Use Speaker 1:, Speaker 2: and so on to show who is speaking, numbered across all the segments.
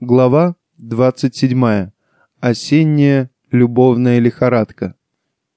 Speaker 1: Глава 27. Осенняя любовная лихорадка.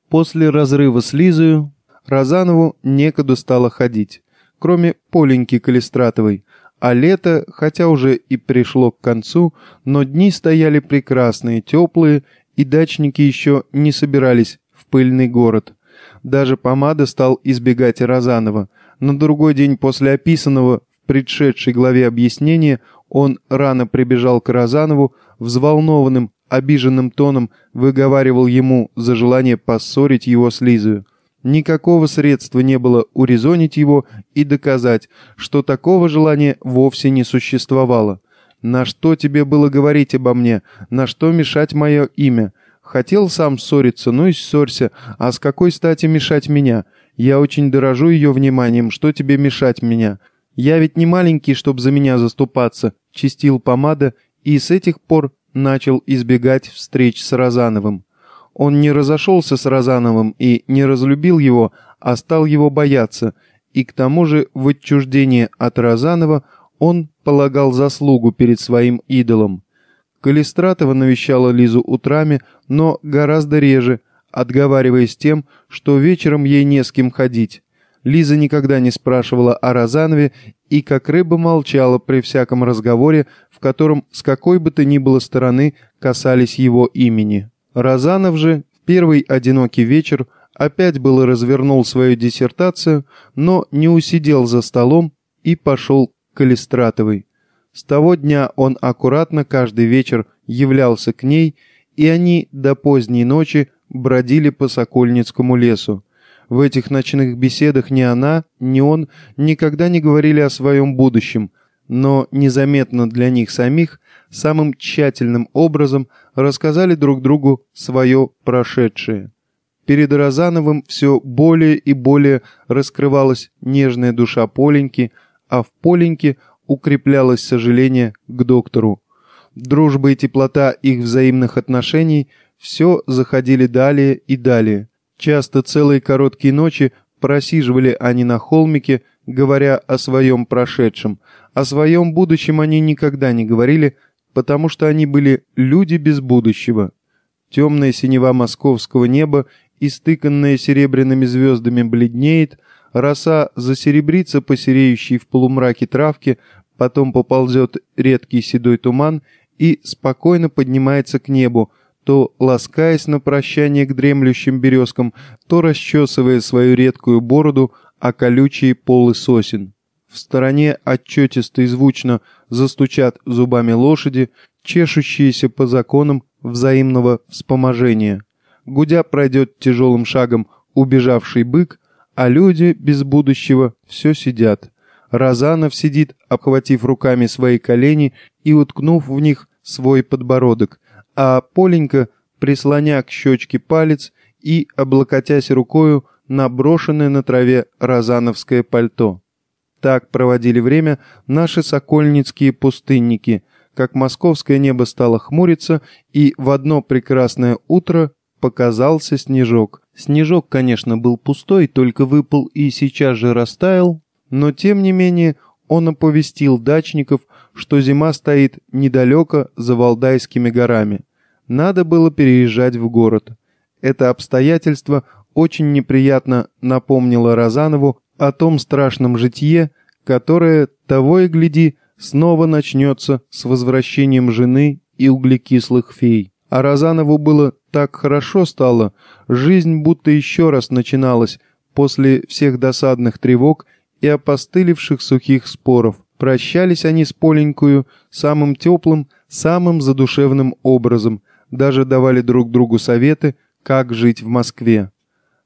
Speaker 1: После разрыва с Лизою Розанову некуда стало ходить, кроме Поленьки Калистратовой, а лето, хотя уже и пришло к концу, но дни стояли прекрасные, теплые, и дачники еще не собирались в пыльный город. Даже помада стал избегать Розанова. На другой день после описанного в предшедшей главе объяснения он рано прибежал к Розанову, взволнованным, обиженным тоном выговаривал ему за желание поссорить его с Лизою. Никакого средства не было урезонить его и доказать, что такого желания вовсе не существовало. «На что тебе было говорить обо мне? На что мешать мое имя? Хотел сам ссориться, ну и ссорься, а с какой стати мешать меня? Я очень дорожу ее вниманием, что тебе мешать меня? Я ведь не маленький, чтобы за меня заступаться чистил помада и с этих пор начал избегать встреч с Розановым. Он не разошелся с Розановым и не разлюбил его, а стал его бояться, и к тому же в отчуждении от Розанова он полагал заслугу перед своим идолом. Калистратова навещала Лизу утрами, но гораздо реже, отговариваясь тем, что вечером ей не с кем ходить. Лиза никогда не спрашивала о Розанове и как рыба молчала при всяком разговоре, в котором с какой бы то ни было стороны касались его имени. Розанов же в первый одинокий вечер опять было развернул свою диссертацию, но не усидел за столом и пошел к Калистратовой. С того дня он аккуратно каждый вечер являлся к ней, и они до поздней ночи бродили по Сокольницкому лесу. В этих ночных беседах ни она, ни он никогда не говорили о своем будущем, но незаметно для них самих самым тщательным образом рассказали друг другу свое прошедшее. Перед Розановым все более и более раскрывалась нежная душа Поленьки, а в Поленьке укреплялось сожаление к доктору. Дружба и теплота их взаимных отношений все заходили далее и далее. Часто целые короткие ночи просиживали они на холмике, говоря о своем прошедшем. О своем будущем они никогда не говорили, потому что они были люди без будущего. Темная синева московского неба, истыканная серебряными звездами, бледнеет, роса засеребрится по сереющей в полумраке травке, потом поползет редкий седой туман и спокойно поднимается к небу, то ласкаясь на прощание к дремлющим березкам, то расчесывая свою редкую бороду о колючие полы сосен. В стороне отчетисто и звучно застучат зубами лошади, чешущиеся по законам взаимного вспоможения. Гудя пройдет тяжелым шагом убежавший бык, а люди без будущего все сидят. Разанов сидит, обхватив руками свои колени и уткнув в них свой подбородок, а Поленька, прислоня к щечке палец и, облокотясь рукою, на брошенное на траве розановское пальто. Так проводили время наши сокольницкие пустынники, как московское небо стало хмуриться, и в одно прекрасное утро показался снежок. Снежок, конечно, был пустой, только выпал и сейчас же растаял, но тем не менее он оповестил дачников, что зима стоит недалеко за Валдайскими горами. Надо было переезжать в город. Это обстоятельство очень неприятно напомнило Розанову о том страшном житье, которое, того и гляди, снова начнется с возвращением жены и углекислых фей. А Розанову было так хорошо стало, жизнь будто еще раз начиналась после всех досадных тревог и опостылевших сухих споров. Прощались они с Поленькою самым теплым, самым задушевным образом, даже давали друг другу советы, как жить в Москве.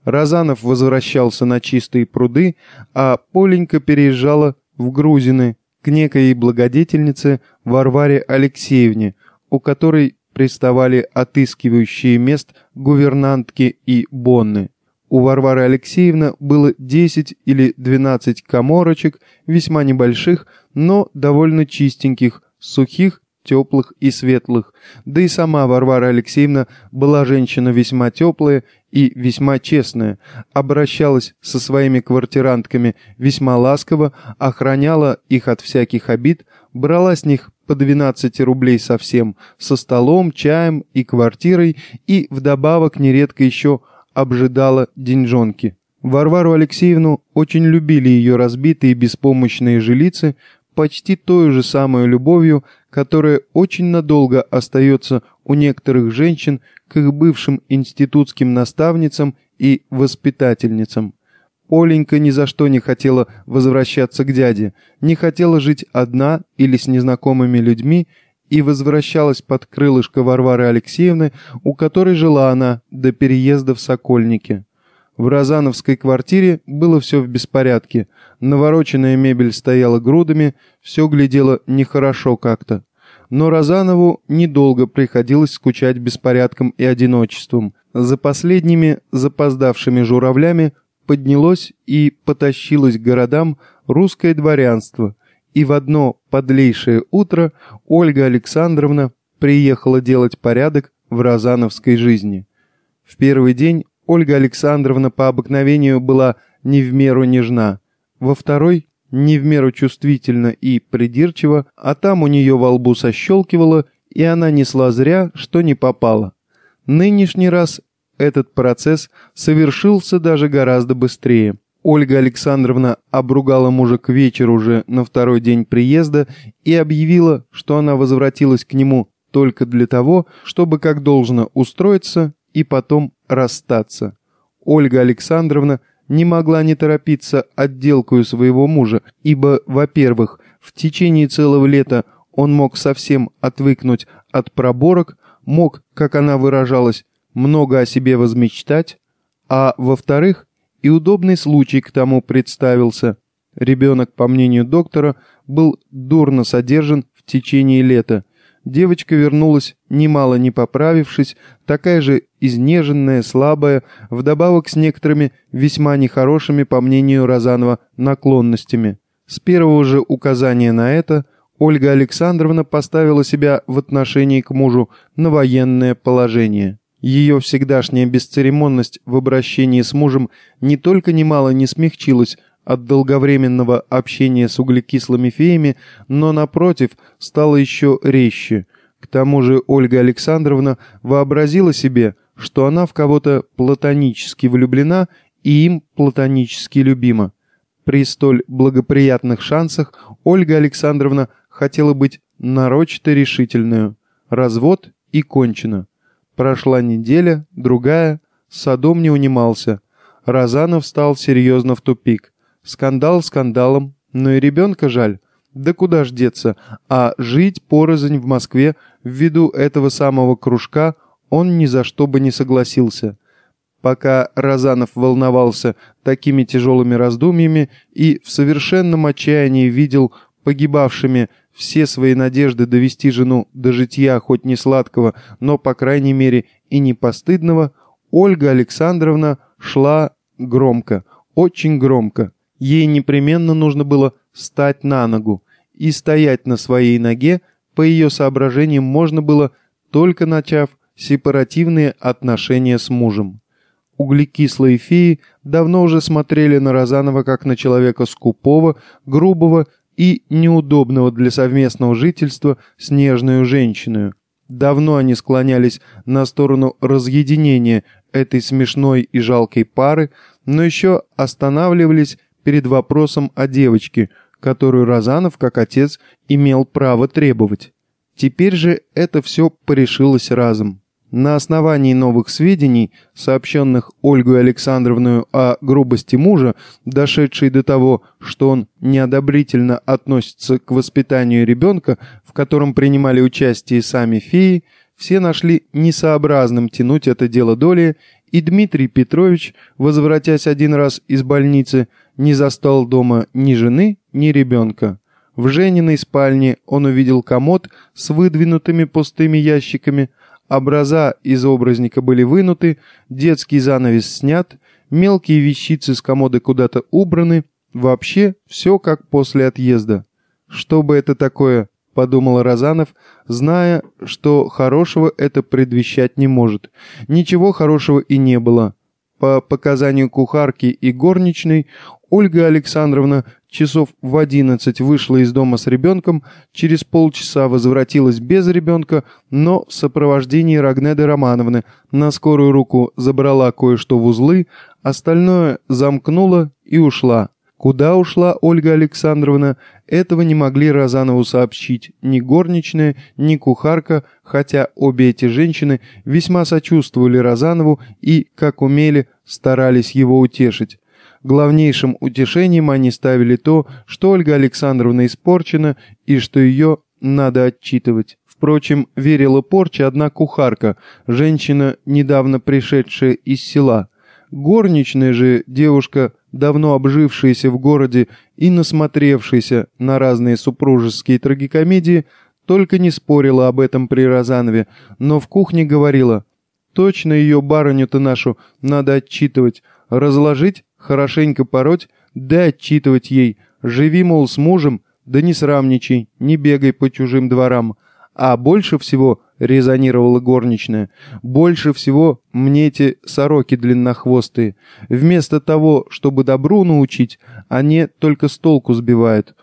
Speaker 1: Разанов возвращался на чистые пруды, а Поленька переезжала в Грузины к некой благодетельнице Варваре Алексеевне, у которой приставали отыскивающие мест гувернантки и бонны. У Варвары Алексеевны было 10 или 12 коморочек, весьма небольших, но довольно чистеньких, сухих, теплых и светлых. Да и сама Варвара Алексеевна была женщина весьма теплая и весьма честная, обращалась со своими квартирантками весьма ласково, охраняла их от всяких обид, брала с них по 12 рублей совсем, со столом, чаем и квартирой, и вдобавок нередко еще обжидала деньжонки. Варвару Алексеевну очень любили ее разбитые беспомощные жилицы, почти той же самой любовью, которая очень надолго остается у некоторых женщин к их бывшим институтским наставницам и воспитательницам. Оленька ни за что не хотела возвращаться к дяде, не хотела жить одна или с незнакомыми людьми и возвращалась под крылышко Варвары Алексеевны, у которой жила она до переезда в Сокольники. В Розановской квартире было все в беспорядке. Навороченная мебель стояла грудами, все глядело нехорошо как-то. Но Розанову недолго приходилось скучать беспорядком и одиночеством. За последними запоздавшими журавлями поднялось и потащилось к городам русское дворянство, и в одно подлейшее утро Ольга Александровна приехала делать порядок в розановской жизни. В первый день Ольга Александровна по обыкновению была не в меру нежна, во второй — не в меру чувствительна и придирчива, а там у нее во лбу сощелкивало, и она несла зря, что не попало. Нынешний раз этот процесс совершился даже гораздо быстрее. Ольга Александровна обругала мужа к вечеру уже на второй день приезда и объявила, что она возвратилась к нему только для того, чтобы как должно устроиться и потом расстаться. Ольга Александровна не могла не торопиться отделкою своего мужа, ибо, во-первых, в течение целого лета он мог совсем отвыкнуть от проборок, мог, как она выражалась, много о себе возмечтать, а, во-вторых, и удобный случай к тому представился. Ребенок, по мнению доктора, был дурно содержан в течение лета, Девочка вернулась, немало не поправившись, такая же изнеженная, слабая, вдобавок с некоторыми весьма нехорошими, по мнению Розанова, наклонностями. С первого же указания на это Ольга Александровна поставила себя в отношении к мужу на военное положение. Ее всегдашняя бесцеремонность в обращении с мужем не только немало не смягчилась, от долговременного общения с углекислыми феями, но, напротив, стало еще резче. К тому же Ольга Александровна вообразила себе, что она в кого-то платонически влюблена и им платонически любима. При столь благоприятных шансах Ольга Александровна хотела быть нарочито решительную. Развод и кончено. Прошла неделя, другая, садом не унимался. Розанов стал серьезно в тупик. Скандал скандалом, но и ребенка жаль. Да куда ж деться, а жить порознь в Москве ввиду этого самого кружка он ни за что бы не согласился. Пока Розанов волновался такими тяжелыми раздумьями и в совершенном отчаянии видел погибавшими все свои надежды довести жену до житья хоть не сладкого, но, по крайней мере, и не постыдного, Ольга Александровна шла громко, очень громко. Ей непременно нужно было встать на ногу, и стоять на своей ноге, по ее соображениям, можно было, только начав сепаративные отношения с мужем. Углекислые феи давно уже смотрели на Розанова как на человека скупого, грубого и неудобного для совместного жительства с нежной женщиной. Давно они склонялись на сторону разъединения этой смешной и жалкой пары, но еще останавливались перед вопросом о девочке, которую Розанов, как отец, имел право требовать. Теперь же это все порешилось разом. На основании новых сведений, сообщенных Ольгой Александровной о грубости мужа, дошедшей до того, что он неодобрительно относится к воспитанию ребенка, в котором принимали участие сами феи, все нашли несообразным тянуть это дело доли, и Дмитрий Петрович, возвратясь один раз из больницы, не застал дома ни жены, ни ребенка. В Жениной спальне он увидел комод с выдвинутыми пустыми ящиками, образа из образника были вынуты, детский занавес снят, мелкие вещицы с комода куда-то убраны, вообще все как после отъезда. Что бы это такое, подумал Розанов, зная, что хорошего это предвещать не может. Ничего хорошего и не было. По показанию кухарки и горничной, Ольга Александровна часов в одиннадцать вышла из дома с ребенком, через полчаса возвратилась без ребенка, но в сопровождении Рагнеды Романовны на скорую руку забрала кое-что в узлы, остальное замкнула и ушла. Куда ушла Ольга Александровна, этого не могли Розанову сообщить ни горничная, ни кухарка, хотя обе эти женщины весьма сочувствовали Розанову и, как умели, старались его утешить. Главнейшим утешением они ставили то, что Ольга Александровна испорчена и что ее надо отчитывать. Впрочем, верила порче одна кухарка, женщина, недавно пришедшая из села. Горничная же девушка, давно обжившаяся в городе и насмотревшаяся на разные супружеские трагикомедии, только не спорила об этом при Розанове, но в кухне говорила, «Точно ее барыню-то нашу надо отчитывать, разложить хорошенько пороть, да отчитывать ей. Живи, мол, с мужем, да не срамничай, не бегай по чужим дворам. А больше всего, резонировала горничная, больше всего мне эти сороки длиннохвостые. Вместо того, чтобы добру научить, они только с толку сбивают.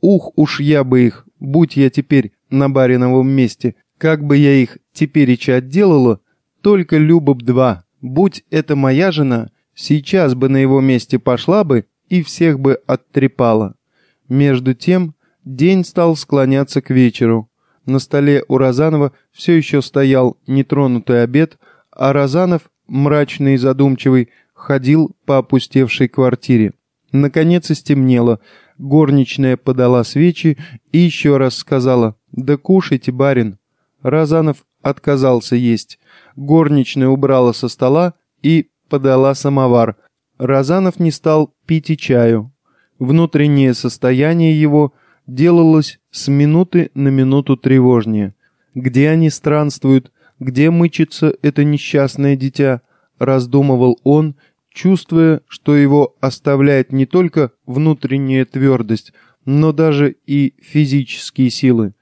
Speaker 1: Ух уж я бы их, будь я теперь на бариновом месте, как бы я их тепереча отделала, только любоб два. Будь это моя жена, Сейчас бы на его месте пошла бы и всех бы оттрепала. Между тем день стал склоняться к вечеру. На столе у Розанова все еще стоял нетронутый обед, а Розанов, мрачный и задумчивый, ходил по опустевшей квартире. Наконец и стемнело. Горничная подала свечи и еще раз сказала «Да кушайте, барин». Розанов отказался есть. Горничная убрала со стола и подала самовар. Разанов не стал пить и чаю. Внутреннее состояние его делалось с минуты на минуту тревожнее. Где они странствуют, где мычится это несчастное дитя, раздумывал он, чувствуя, что его оставляет не только внутренняя твердость, но даже и физические силы.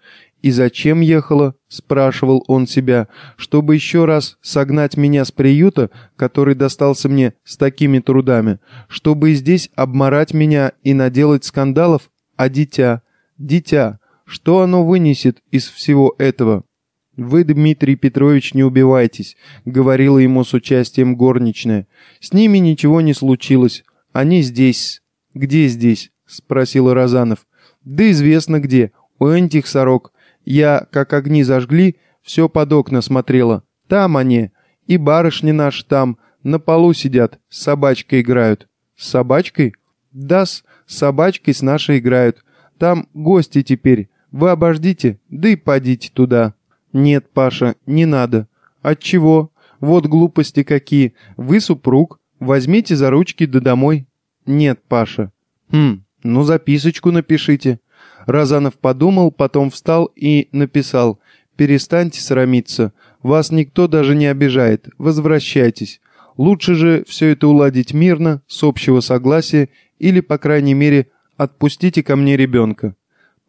Speaker 1: «И зачем ехала?» — спрашивал он себя. «Чтобы еще раз согнать меня с приюта, который достался мне с такими трудами? Чтобы здесь обморать меня и наделать скандалов? А дитя? Дитя? Что оно вынесет из всего этого?» «Вы, Дмитрий Петрович, не убивайтесь», — говорила ему с участием горничная. «С ними ничего не случилось. Они здесь». «Где здесь?» — спросил Розанов. «Да известно где. У этих сорок. Я, как огни зажгли, все под окна смотрела. Там они. И барышни наши там, на полу сидят, с собачкой играют. С собачкой? Да, с собачкой с нашей играют. Там гости теперь. Вы обождите, да и подите туда. Нет, Паша, не надо. Отчего? Вот глупости какие. Вы супруг. Возьмите за ручки да домой. Нет, Паша. Хм, ну записочку напишите. Разанов подумал, потом встал и написал «Перестаньте срамиться. Вас никто даже не обижает. Возвращайтесь. Лучше же все это уладить мирно, с общего согласия, или, по крайней мере, отпустите ко мне ребенка».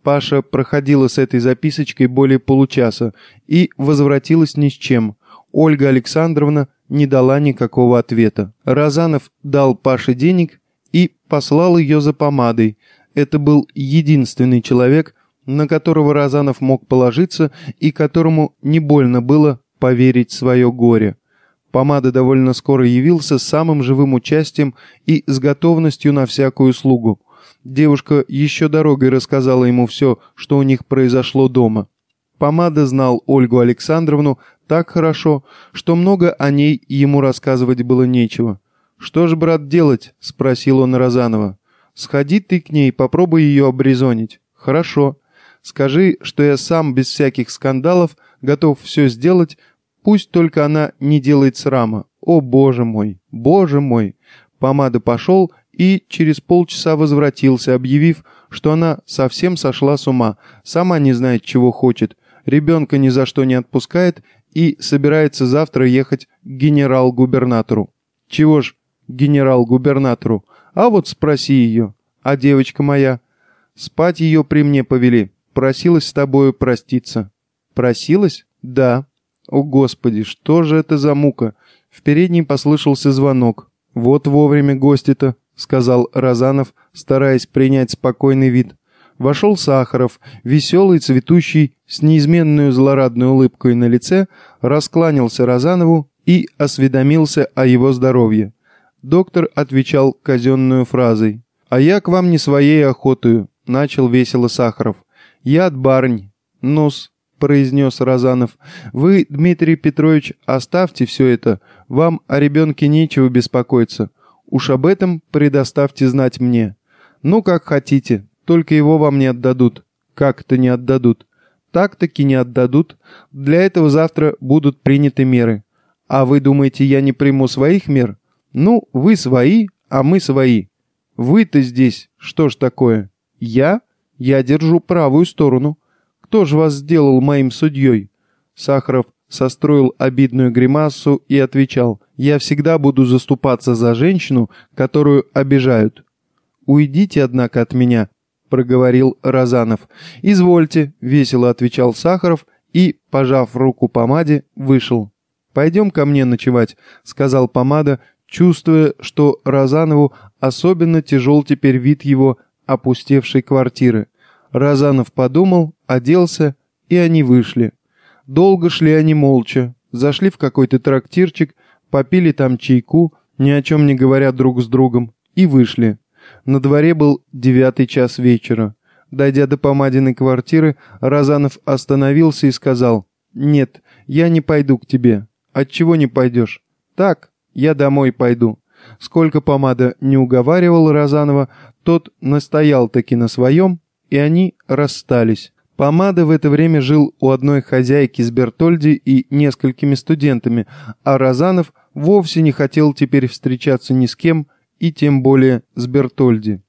Speaker 1: Паша проходила с этой записочкой более получаса и возвратилась ни с чем. Ольга Александровна не дала никакого ответа. Разанов дал Паше денег и послал ее за помадой, это был единственный человек, на которого Разанов мог положиться и которому не больно было поверить свое горе. Помада довольно скоро явился с самым живым участием и с готовностью на всякую услугу. Девушка еще дорогой рассказала ему все, что у них произошло дома. Помада знал Ольгу Александровну так хорошо, что много о ней ему рассказывать было нечего. «Что ж, брат, делать?» — спросил он Розанова. Сходи ты к ней, попробуй ее обрезонить. Хорошо. Скажи, что я сам без всяких скандалов готов все сделать, пусть только она не делает срама. О, боже мой, боже мой. Помада пошел и через полчаса возвратился, объявив, что она совсем сошла с ума, сама не знает, чего хочет, ребенка ни за что не отпускает и собирается завтра ехать к генерал-губернатору. Чего ж генерал-губернатору? А вот спроси ее. А девочка моя? Спать ее при мне повели. Просилась с тобою проститься. Просилась? Да. О, Господи, что же это за мука? В передней послышался звонок. Вот вовремя гости-то, сказал Разанов, стараясь принять спокойный вид. Вошел Сахаров, веселый, цветущий, с неизменной злорадной улыбкой на лице, раскланялся Розанову и осведомился о его здоровье. Доктор отвечал казенную фразой. «А я к вам не своей охотою», — начал весело Сахаров. «Я от барынь». «Ну-с», — произнес Розанов. «Вы, Дмитрий Петрович, оставьте все это. Вам о ребенке нечего беспокоиться. Уж об этом предоставьте знать мне. Ну, как хотите, только его вам не отдадут». «Как-то не отдадут?» «Так-таки не отдадут. Для этого завтра будут приняты меры. А вы думаете, я не приму своих мер? Ну, вы свои, а мы свои. Вы-то здесь что ж такое? Я? Я держу правую сторону. Кто же вас сделал моим судьей? Сахаров состроил обидную гримасу и отвечал, «Я всегда буду заступаться за женщину, которую обижают». «Уйдите, однако, от меня», — проговорил Розанов. «Извольте», — весело отвечал Сахаров и, пожав руку помаде, вышел. «Пойдем ко мне ночевать», — сказал помада, чувствуя, что Розанову особенно тяжел теперь вид его опустевшей квартиры. Розанов подумал, оделся, и они вышли. Долго шли они молча, зашли в какой-то трактирчик, попили там чайку, ни о чем не говоря друг с другом, и вышли. На дворе был девятый час вечера. Дойдя до помадиной квартиры, Розанов остановился и сказал, «Нет, я не пойду к тебе». «Отчего не пойдешь?» «Так, я домой пойду». Сколько помада не уговаривал Розанова, тот настоял таки на своем, и они расстались. Помада в это время жил у одной хозяйки с Бертольди и несколькими студентами, а Розанов вовсе не хотел теперь встречаться ни с кем, и тем более с Бертольди.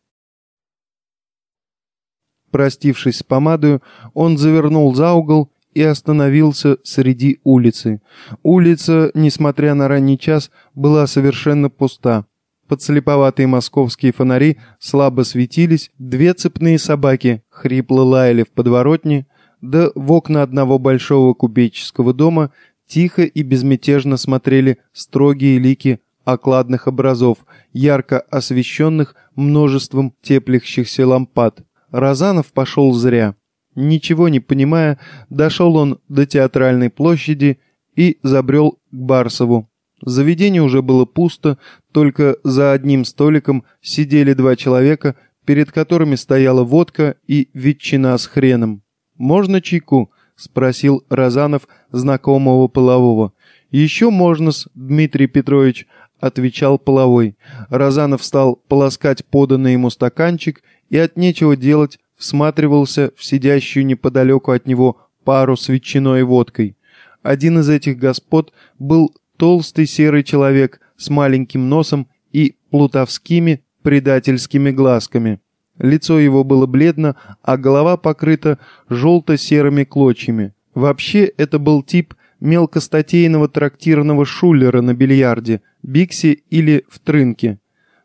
Speaker 1: Простившись с помадою, он завернул за угол и остановился среди улицы. Улица, несмотря на ранний час, была совершенно пуста. Подслеповатые московские фонари слабо светились, две цепные собаки хрипло лаяли в подворотне, да в окна одного большого купеческого дома тихо и безмятежно смотрели строгие лики окладных образов, ярко освещенных множеством теплящихся лампад. Разанов пошел зря. Ничего не понимая, дошел он до театральной площади и забрел к Барсову. Заведение уже было пусто, только за одним столиком сидели два человека, перед которыми стояла водка и ветчина с хреном. «Можно чайку?» — спросил Розанов знакомого полового. «Еще можно-с, Дмитрий Петрович», — отвечал половой. Розанов стал полоскать поданный ему стаканчик и от нечего делать всматривался в сидящую неподалеку от него пару с ветчиной и водкой. Один из этих господ был толстый серый человек с маленьким носом и плутовскими предательскими глазками. Лицо его было бледно, а голова покрыта желто-серыми клочьями. Вообще, это был тип мелкостатейного трактирного шулера на бильярде, биксе или в трынке.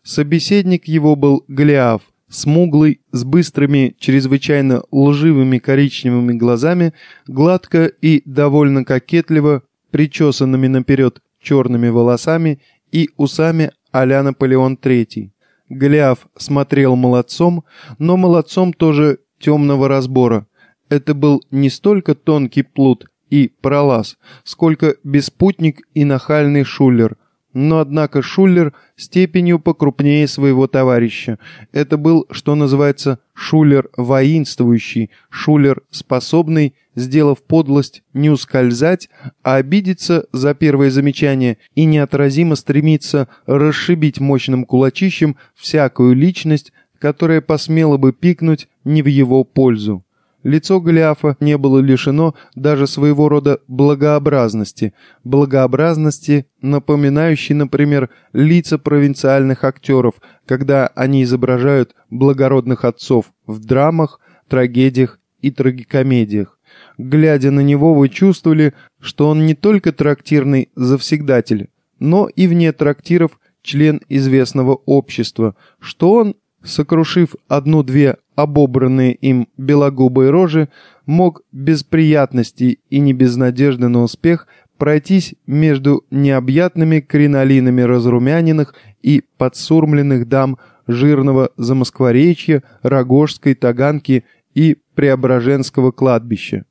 Speaker 1: Собеседник его был Голиаф, смуглый, с быстрыми, чрезвычайно лживыми коричневыми глазами, гладко и довольно кокетливо причесанными наперед черными волосами и усами а-ля Наполеон III. Голиаф смотрел молодцом, но молодцом тоже темного разбора. Это был не столько тонкий плут и пролаз, сколько беспутник и нахальный шулер – но, однако, Шулер степенью покрупнее своего товарища. Это был, что называется, Шулер воинствующий, Шулер способный, сделав подлость, не ускользать, а обидеться за первое замечание и неотразимо стремиться расшибить мощным кулачищем всякую личность, которая посмела бы пикнуть не в его пользу. Лицо Голиафа не было лишено даже своего рода благообразности, благообразности, напоминающей, например, лица провинциальных актеров, когда они изображают благородных отцов в драмах, трагедиях и трагикомедиях. Глядя на него, вы чувствовали, что он не только трактирный завсегдатель, но и вне трактиров член известного общества, что он, сокрушив одну-две обобранные им белогубые рожи, мог без приятностей и не без надежды на успех пройтись между необъятными кринолинами разрумяненных и подсурмленных дам жирного Замоскворечья, Рогожской, Таганки и Преображенского кладбища.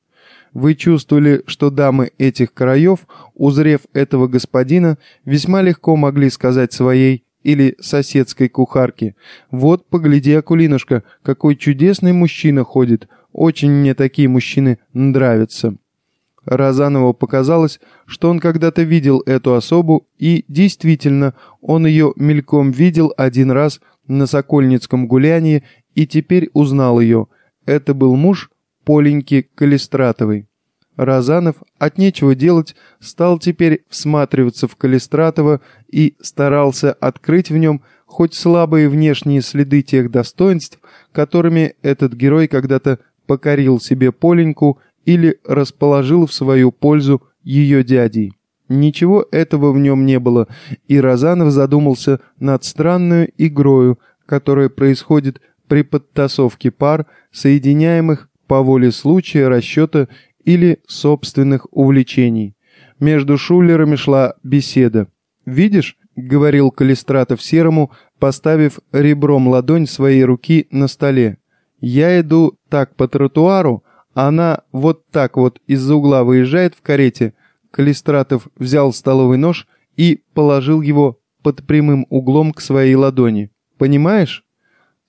Speaker 1: Вы чувствовали, что дамы этих краев, узрев этого господина, весьма легко могли сказать своей или соседской кухарке, «Вот, погляди, Акулинушка, какой чудесный мужчина ходит, очень мне такие мужчины нравятся». Розанову показалось, что он когда-то видел эту особу, и действительно, он ее мельком видел один раз на Сокольницком гулянии и теперь узнал ее. Это был муж Поленьки Калистратовой. Розанов от нечего делать стал теперь всматриваться в Калистратова и старался открыть в нем хоть слабые внешние следы тех достоинств, которыми этот герой когда-то покорил себе Поленьку или расположил в свою пользу ее дядей. Ничего этого в нем не было, и Розанов задумался над странную игрою, которая происходит при подтасовке пар, соединяемых по воле случая, расчета или собственных увлечений. Между шулерами шла беседа. «Видишь?» — говорил Калистратов Серому, поставив ребром ладонь своей руки на столе. «Я иду так по тротуару, она вот так вот из-за угла выезжает в карете. Калистратов взял столовый нож и положил его под прямым углом к своей ладони. Понимаешь?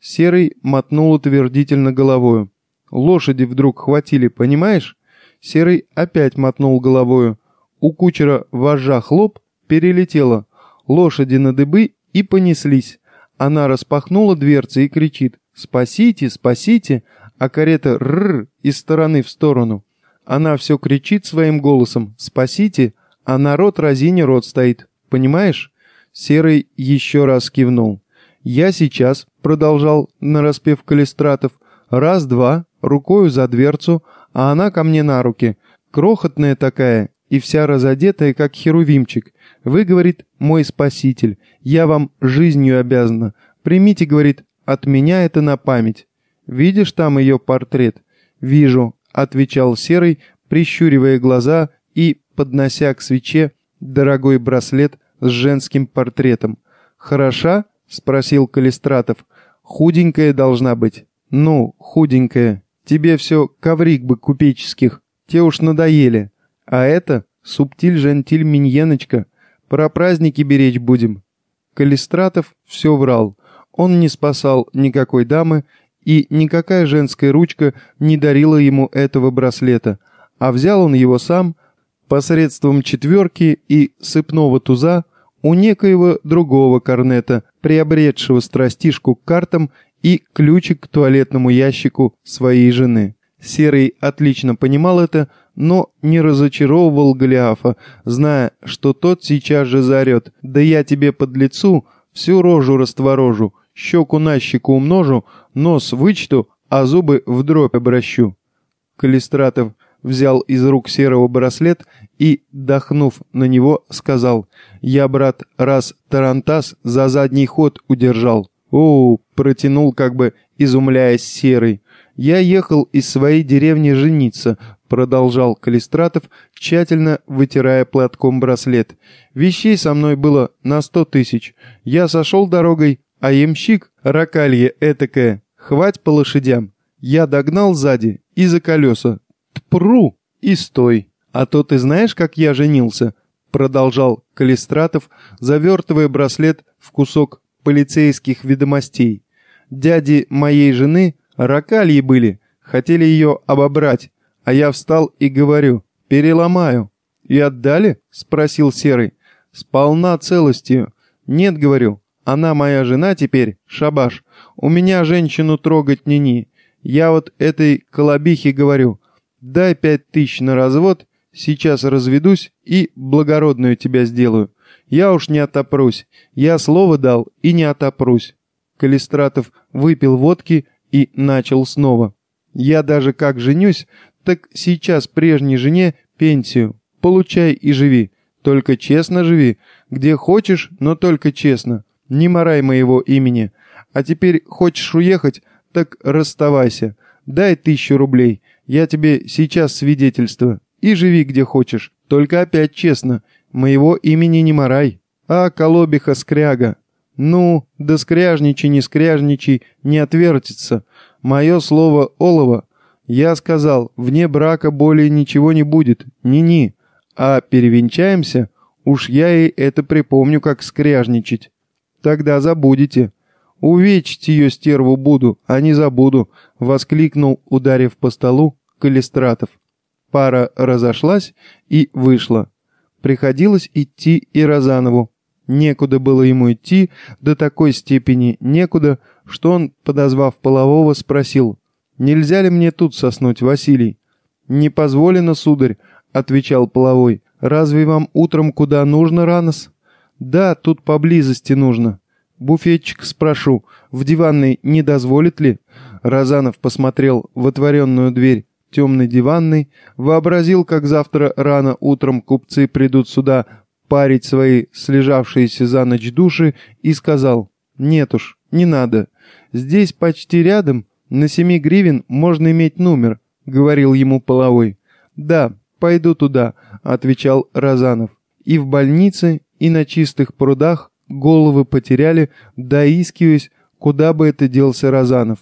Speaker 1: Серый мотнул утвердительно головою. Лошади вдруг хватили, понимаешь? Серый опять мотнул головою. У кучера вожжа хлоп перелетела. Лошади на дыбы и понеслись. Она распахнула дверцы и кричит «Спасите, спасите!» а карета рр из стороны в сторону. Она все кричит своим голосом «Спасите!», а народ разине рот стоит. Понимаешь? Серый еще раз кивнул. «Я сейчас», — продолжал нараспев Калистратов, «раз-два, рукою за дверцу, а она ко мне на руки. Крохотная такая и вся разодетая, как херувимчик. Вы, говорит, мой спаситель, я вам жизнью обязана. Примите, говорит, от меня это на память. Видишь там ее портрет?» «Вижу», — отвечал Серый, прищуривая глаза и поднося к свече дорогой браслет с женским портретом. «Хороша?» — спросил Калистратов. «Худенькая должна быть». «Ну, худенькая. Тебе все коврик бы купеческих. Те уж надоели. А это субтиль-жентиль миньеночка. Про праздники беречь будем». Калистратов все врал. Он не спасал никакой дамы и никакая женская ручка не дарила ему этого браслета, а взял он его сам посредством четверки и сыпного туза у некоего другого корнета, приобретшего страстишку к картам и ключик к туалетному ящику своей жены. Серый отлично понимал это, но не разочаровывал Голиафа, зная, что тот сейчас же заорет «Да я тебе под лицу всю рожу растворожу, щеку на щеку умножу, нос вычту, а зубы в дробь обращу». Калистратов взял из рук серого браслет и, дохнув на него, сказал, «Я, брат, раз Тарантас за задний ход удержал». «О, протянул, как бы изумляясь серый. «Я ехал из своей деревни жениться», — продолжал Калистратов, тщательно вытирая платком браслет. «Вещей со мной было на сто тысяч. Я сошел дорогой, а ямщик, ракалье этакое, хвать по лошадям. Я догнал сзади и за колеса. Тпру! И стой. А то ты знаешь, как я женился?» Продолжал Калистратов, завертывая браслет в кусок полицейских ведомостей. «Дяди моей жены ракальи были, хотели ее обобрать, а я встал и говорю, переломаю». «И отдали?» — спросил Серый. «Сполна целостью». «Нет, — говорю, она моя жена теперь, шабаш. У меня женщину трогать ни-ни. Я вот этой колобихе говорю, дай пять тысяч на развод, сейчас разведусь и благородную тебя сделаю. Я уж не отопрусь. Я слово дал и не отопрусь. Калистратов выпил водки и начал снова. Я даже как женюсь, так сейчас прежней жене пенсию. Получай и живи. Только честно живи. Где хочешь, но только честно. Не морай моего имени. А теперь хочешь уехать, так расставайся. Дай тысячу рублей. Я тебе сейчас свидетельство. И живи где хочешь. Только опять честно. Моего имени не морай. А, колобиха скряга. Ну, да скряжничай, не скряжничай, не отвертится. Мое слово олово. Я сказал, вне брака более ничего не будет, ни-ни. А перевенчаемся, уж я ей это припомню, как скряжничать. Тогда забудете. Увечить ее стерву буду, а не забуду, воскликнул, ударив по столу, Калистратов. Пара разошлась и вышла. Приходилось идти и Розанову. Некуда было ему идти, до такой степени некуда, что он, подозвав полового, спросил, «Нельзя ли мне тут соснуть, Василий?» «Не позволено, сударь», — отвечал половой. «Разве вам утром куда нужно, Ранос?» «Да, тут поблизости нужно». «Буфетчик, спрошу, в диванной не дозволит ли?» Розанов посмотрел в отворенную дверь темной диванной, вообразил, как завтра рано утром купцы придут сюда парить свои слежавшиеся за ночь души и сказал, «Нет уж, не надо. Здесь почти рядом, на семи гривен можно иметь номер», — говорил ему половой. «Да, пойду туда», — отвечал Розанов. И в больнице, и на чистых прудах головы потеряли, доискиваясь, куда бы это делся Розанов.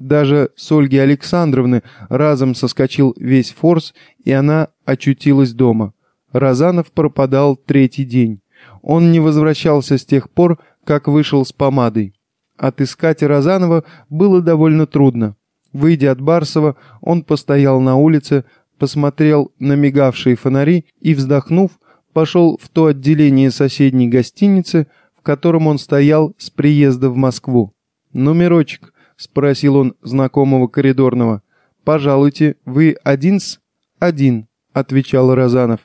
Speaker 1: Даже с Ольги Александровны разом соскочил весь форс, и она очутилась дома. Розанов пропадал третий день. Он не возвращался с тех пор, как вышел с помадой. Отыскать Розанова было довольно трудно. Выйдя от Барсова, он постоял на улице, посмотрел на мигавшие фонари и, вздохнув, пошел в то отделение соседней гостиницы, в котором он стоял с приезда в Москву. «Номерочек», — спросил он знакомого коридорного. «Пожалуйте, вы один-с?» «Один», — отвечал Розанов.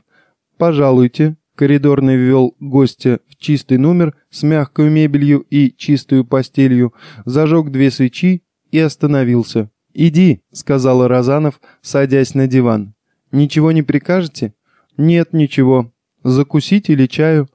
Speaker 1: «Пожалуйте». Коридорный ввел гостя в чистый номер с мягкой мебелью и чистую постелью, зажег две свечи и остановился. «Иди», — сказал Розанов, садясь на диван. «Ничего не прикажете?» «Нет, ничего. Закусить или чаю?»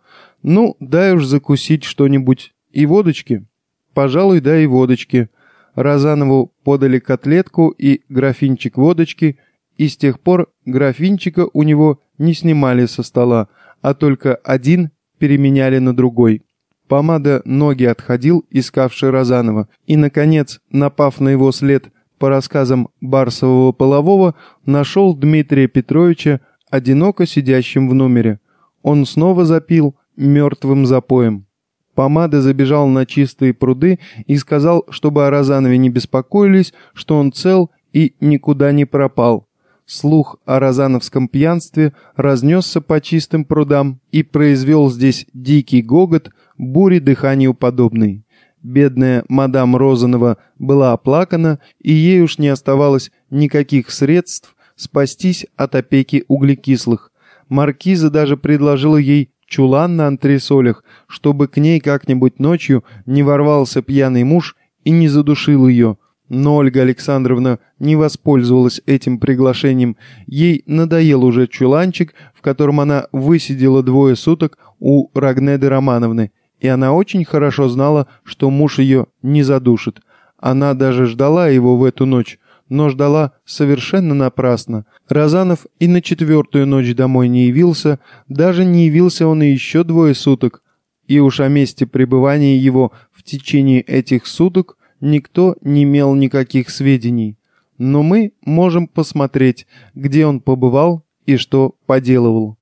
Speaker 1: «Ну, дай уж закусить что-нибудь. И водочки?» «Пожалуй, да и водочки». Розанову подали котлетку и графинчик водочки, и с тех пор графинчика у него не снимали со стола, а только один переменяли на другой. Помада ноги отходил, искавший Розанова, и, наконец, напав на его след по рассказам Барсового Полового, нашел Дмитрия Петровича, одиноко сидящим в номере. Он снова запил мертвым запоем. Помада забежал на чистые пруды и сказал, чтобы о Розанове не беспокоились, что он цел и никуда не пропал. Слух о розановском пьянстве разнесся по чистым прудам и произвел здесь дикий гогот, бури дыханию подобный. Бедная мадам Розанова была оплакана, и ей уж не оставалось никаких средств спастись от опеки углекислых. Маркиза даже предложила ей чулан на антресолях, чтобы к ней как-нибудь ночью не ворвался пьяный муж и не задушил ее. Но Ольга Александровна не воспользовалась этим приглашением. Ей надоел уже чуланчик, в котором она высидела двое суток у Рагнеды Романовны, и она очень хорошо знала, что муж ее не задушит. Она даже ждала его в эту ночь, но ждала совершенно напрасно. Разанов и на четвертую ночь домой не явился, даже не явился он и еще двое суток. И уж о месте пребывания его в течение этих суток никто не имел никаких сведений. Но мы можем посмотреть, где он побывал и что поделывал.